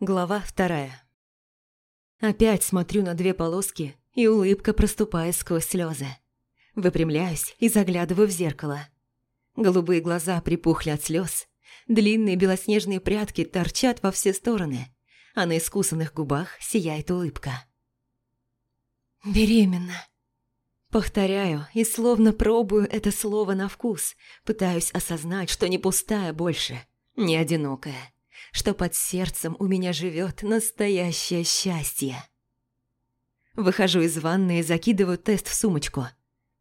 Глава вторая. Опять смотрю на две полоски, и улыбка проступает сквозь слезы. Выпрямляюсь и заглядываю в зеркало. Голубые глаза припухли от слез, длинные белоснежные прядки торчат во все стороны, а на искусанных губах сияет улыбка. «Беременна». Повторяю и словно пробую это слово на вкус, пытаюсь осознать, что не пустая больше, не одинокая что под сердцем у меня живет настоящее счастье. Выхожу из ванны и закидываю тест в сумочку.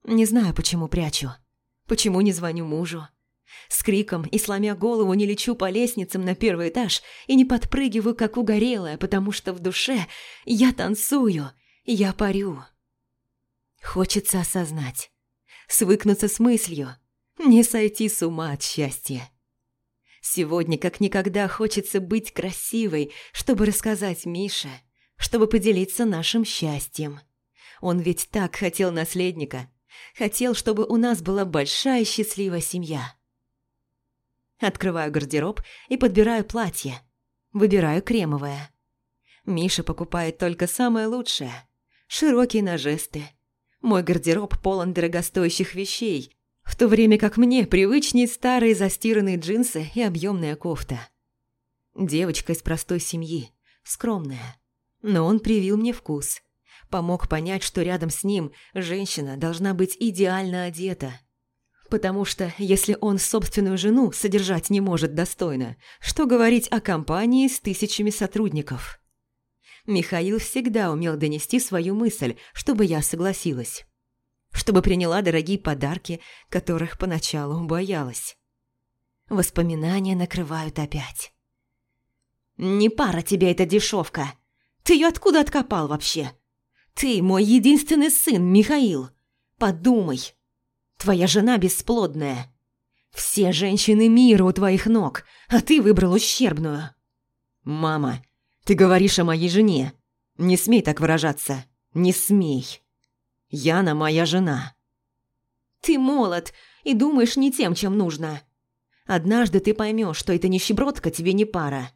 Не знаю, почему прячу. Почему не звоню мужу. С криком и сломя голову не лечу по лестницам на первый этаж и не подпрыгиваю, как угорелая, потому что в душе я танцую, я парю. Хочется осознать, свыкнуться с мыслью, не сойти с ума от счастья. Сегодня как никогда хочется быть красивой, чтобы рассказать Мише, чтобы поделиться нашим счастьем. Он ведь так хотел наследника. Хотел, чтобы у нас была большая счастливая семья. Открываю гардероб и подбираю платье. Выбираю кремовое. Миша покупает только самое лучшее. Широкие на жесты. Мой гардероб полон дорогостоящих вещей, в то время как мне привычнее старые застиранные джинсы и объемная кофта. Девочка из простой семьи, скромная. Но он привил мне вкус. Помог понять, что рядом с ним женщина должна быть идеально одета. Потому что если он собственную жену содержать не может достойно, что говорить о компании с тысячами сотрудников? Михаил всегда умел донести свою мысль, чтобы я согласилась чтобы приняла дорогие подарки, которых поначалу боялась. Воспоминания накрывают опять. «Не пара тебе эта дешевка! Ты ее откуда откопал вообще? Ты мой единственный сын, Михаил! Подумай! Твоя жена бесплодная. Все женщины мира у твоих ног, а ты выбрал ущербную. Мама, ты говоришь о моей жене. Не смей так выражаться. Не смей!» Яна моя жена. Ты молод и думаешь не тем, чем нужно. Однажды ты поймешь, что эта нищебродка тебе не пара.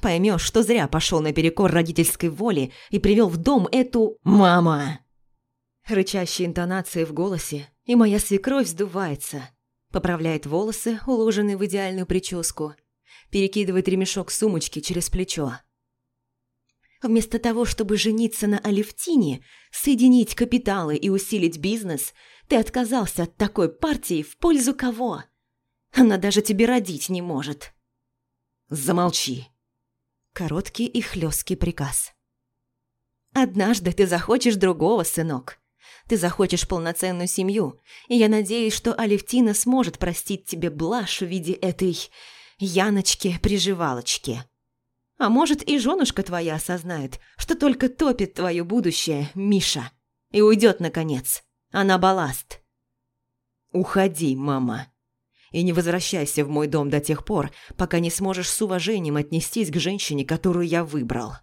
Поймешь, что зря пошел наперекор родительской воле и привел в дом эту «мама». Рычащие интонации в голосе, и моя свекровь сдувается. Поправляет волосы, уложенные в идеальную прическу. Перекидывает ремешок сумочки через плечо. Вместо того, чтобы жениться на Алевтине, соединить капиталы и усилить бизнес, ты отказался от такой партии в пользу кого? Она даже тебе родить не может. Замолчи. Короткий и хлесткий приказ. Однажды ты захочешь другого, сынок. Ты захочешь полноценную семью, и я надеюсь, что Алевтина сможет простить тебе блажь в виде этой Яночки-приживалочки. А может, и женушка твоя осознает, что только топит твое будущее, Миша, и уйдет наконец. Она балласт. Уходи, мама. И не возвращайся в мой дом до тех пор, пока не сможешь с уважением отнестись к женщине, которую я выбрал.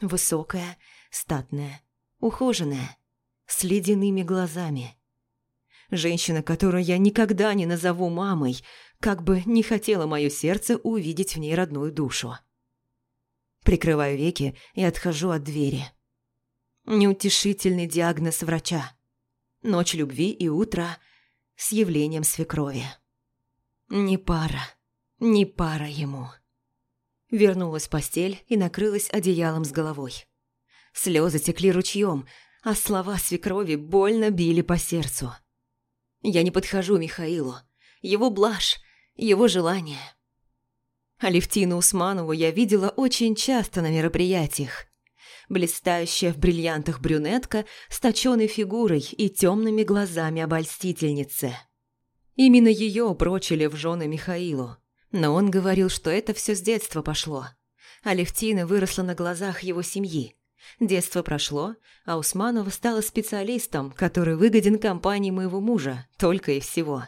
Высокая, статная, ухоженная, с ледяными глазами. Женщина, которую я никогда не назову мамой, как бы не хотело мое сердце увидеть в ней родную душу. Прикрываю веки и отхожу от двери. Неутешительный диагноз врача. Ночь любви и утро с явлением свекрови. Не пара, не пара ему. Вернулась в постель и накрылась одеялом с головой. Слезы текли ручьем, а слова свекрови больно били по сердцу. Я не подхожу Михаилу. Его блажь его желание. Алевтину Усманову я видела очень часто на мероприятиях. Блистающая в бриллиантах брюнетка с точенной фигурой и темными глазами обольстительницы. Именно ее прочили в жены Михаилу. Но он говорил, что это все с детства пошло. Алевтина выросла на глазах его семьи. Детство прошло, а Усманова стала специалистом, который выгоден компании моего мужа, только и всего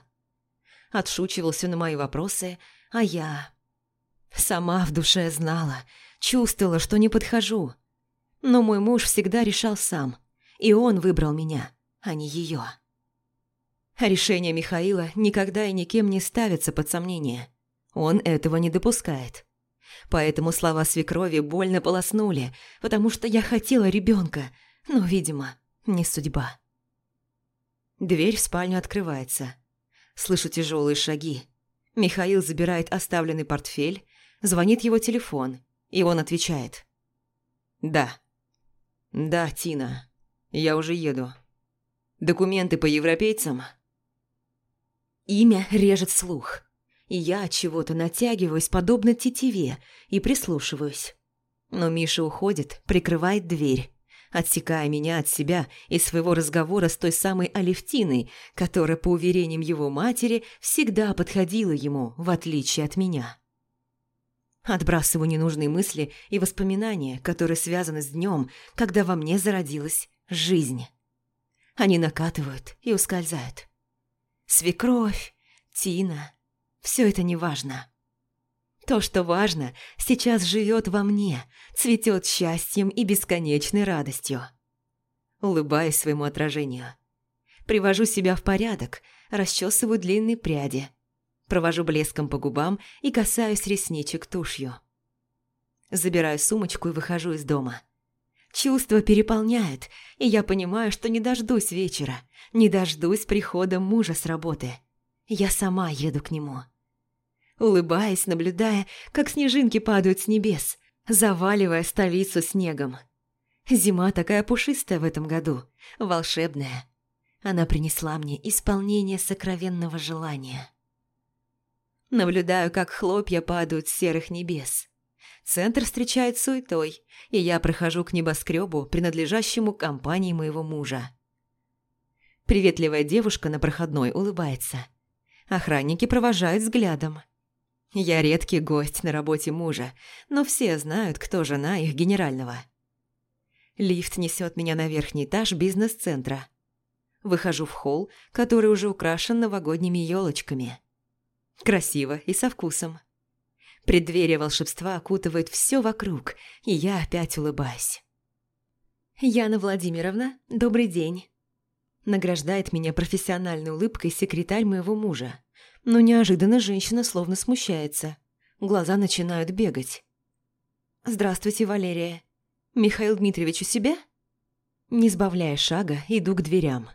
отшучивался на мои вопросы, а я... Сама в душе знала, чувствовала, что не подхожу. Но мой муж всегда решал сам, и он выбрал меня, а не ее. Решение Михаила никогда и никем не ставится под сомнение. Он этого не допускает. Поэтому слова свекрови больно полоснули, потому что я хотела ребенка, но, видимо, не судьба. Дверь в спальню открывается. Слышу тяжелые шаги. Михаил забирает оставленный портфель, звонит его телефон, и он отвечает. «Да». «Да, Тина, я уже еду. Документы по европейцам?» Имя режет слух, и я от чего-то натягиваюсь, подобно тетиве, и прислушиваюсь. Но Миша уходит, прикрывает дверь, отсекая меня от себя и своего разговора с той самой Алевтиной, которая, по уверениям его матери, всегда подходила ему, в отличие от меня. Отбрасываю ненужные мысли и воспоминания, которые связаны с днем, когда во мне зародилась жизнь. Они накатывают и ускользают. Свекровь, Тина, все это не важно. То, что важно, сейчас живет во мне, цветет счастьем и бесконечной радостью. Улыбаюсь своему отражению. Привожу себя в порядок, расчесываю длинные пряди. Провожу блеском по губам и касаюсь ресничек тушью. Забираю сумочку и выхожу из дома. Чувства переполняют, и я понимаю, что не дождусь вечера, не дождусь прихода мужа с работы. Я сама еду к нему улыбаясь, наблюдая, как снежинки падают с небес, заваливая столицу снегом. Зима такая пушистая в этом году, волшебная. Она принесла мне исполнение сокровенного желания. Наблюдаю, как хлопья падают с серых небес. Центр встречает суетой, и я прохожу к небоскребу, принадлежащему компании моего мужа. Приветливая девушка на проходной улыбается. Охранники провожают взглядом. Я редкий гость на работе мужа, но все знают, кто жена их генерального. Лифт несет меня на верхний этаж бизнес-центра. Выхожу в холл, который уже украшен новогодними елочками. Красиво и со вкусом. Преддверие волшебства окутывает все вокруг, и я опять улыбаюсь. «Яна Владимировна, добрый день!» Награждает меня профессиональной улыбкой секретарь моего мужа но неожиданно женщина словно смущается. Глаза начинают бегать. «Здравствуйте, Валерия. Михаил Дмитриевич у себя?» Не сбавляя шага, иду к дверям.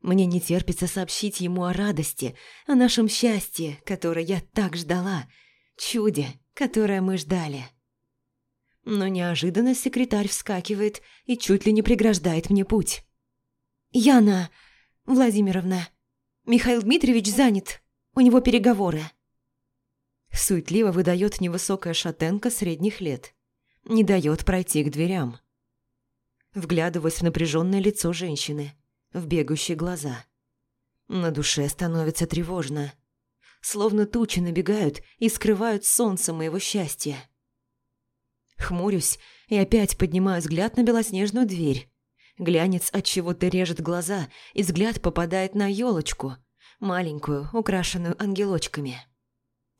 Мне не терпится сообщить ему о радости, о нашем счастье, которое я так ждала, чуде, которое мы ждали. Но неожиданно секретарь вскакивает и чуть ли не преграждает мне путь. «Яна Владимировна, Михаил Дмитриевич занят». У него переговоры». Суетливо выдает невысокая шатенка средних лет. Не дает пройти к дверям. Вглядываясь в напряженное лицо женщины, в бегущие глаза. На душе становится тревожно. Словно тучи набегают и скрывают солнце моего счастья. Хмурюсь и опять поднимаю взгляд на белоснежную дверь. Глянец от чего-то режет глаза, и взгляд попадает на елочку, маленькую, украшенную ангелочками.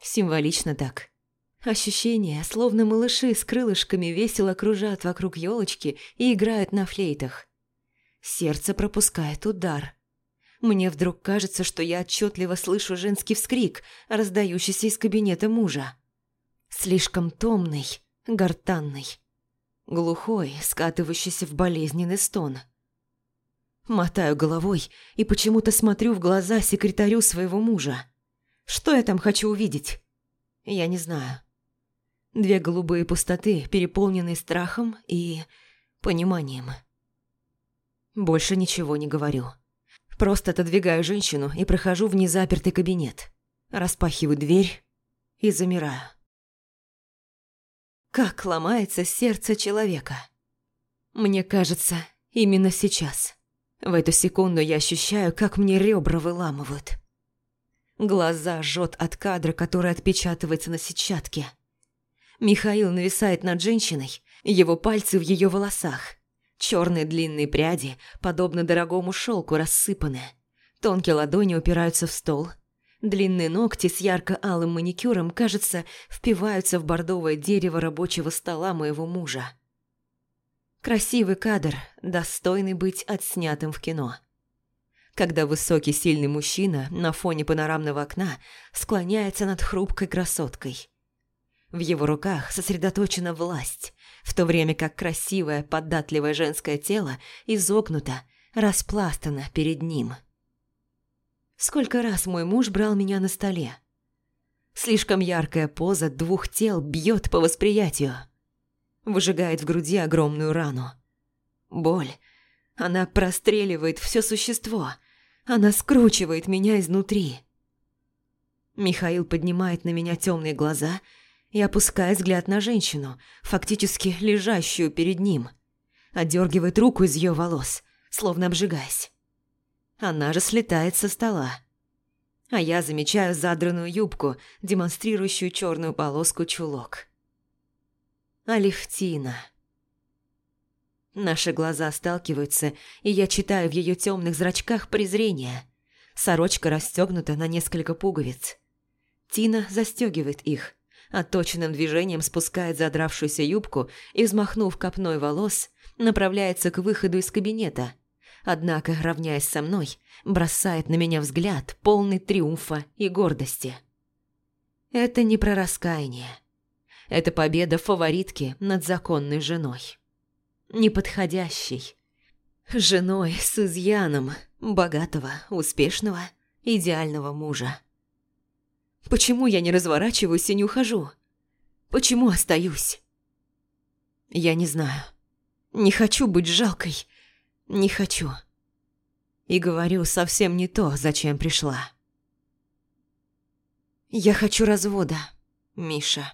Символично так. Ощущение, словно малыши с крылышками весело кружат вокруг елочки и играют на флейтах. Сердце пропускает удар. Мне вдруг кажется, что я отчетливо слышу женский вскрик, раздающийся из кабинета мужа. Слишком томный, гортанный, глухой, скатывающийся в болезненный стон – Мотаю головой и почему-то смотрю в глаза секретарю своего мужа. Что я там хочу увидеть? Я не знаю. Две голубые пустоты, переполненные страхом и пониманием. Больше ничего не говорю. Просто отодвигаю женщину и прохожу в незапертый кабинет. Распахиваю дверь и замираю. Как ломается сердце человека. Мне кажется, именно сейчас. В эту секунду я ощущаю, как мне ребра выламывают. Глаза жжет от кадра, который отпечатывается на сетчатке. Михаил нависает над женщиной, его пальцы в ее волосах. Черные длинные пряди, подобно дорогому шелку, рассыпаны. Тонкие ладони упираются в стол. Длинные ногти с ярко-алым маникюром, кажется, впиваются в бордовое дерево рабочего стола моего мужа. Красивый кадр, достойный быть отснятым в кино. Когда высокий сильный мужчина на фоне панорамного окна склоняется над хрупкой красоткой. В его руках сосредоточена власть, в то время как красивое, податливое женское тело изогнуто, распластано перед ним. Сколько раз мой муж брал меня на столе. Слишком яркая поза двух тел бьет по восприятию. Выжигает в груди огромную рану. Боль. Она простреливает все существо. Она скручивает меня изнутри. Михаил поднимает на меня темные глаза и опускает взгляд на женщину, фактически лежащую перед ним. Отдергивает руку из ее волос, словно обжигаясь. Она же слетает со стола. А я замечаю задранную юбку, демонстрирующую черную полоску чулок. Алевтина. Наши глаза сталкиваются, и я читаю в ее темных зрачках презрение. Сорочка расстегнута на несколько пуговиц. Тина застегивает их, а точным движением спускает задравшуюся юбку и, взмахнув копной волос, направляется к выходу из кабинета. Однако, равняясь со мной, бросает на меня взгляд, полный триумфа и гордости. Это не про раскаяние. Это победа фаворитки над законной женой. Неподходящей. Женой с изъяном богатого, успешного, идеального мужа. Почему я не разворачиваюсь и не ухожу? Почему остаюсь? Я не знаю. Не хочу быть жалкой. Не хочу. И говорю совсем не то, зачем пришла. Я хочу развода, Миша.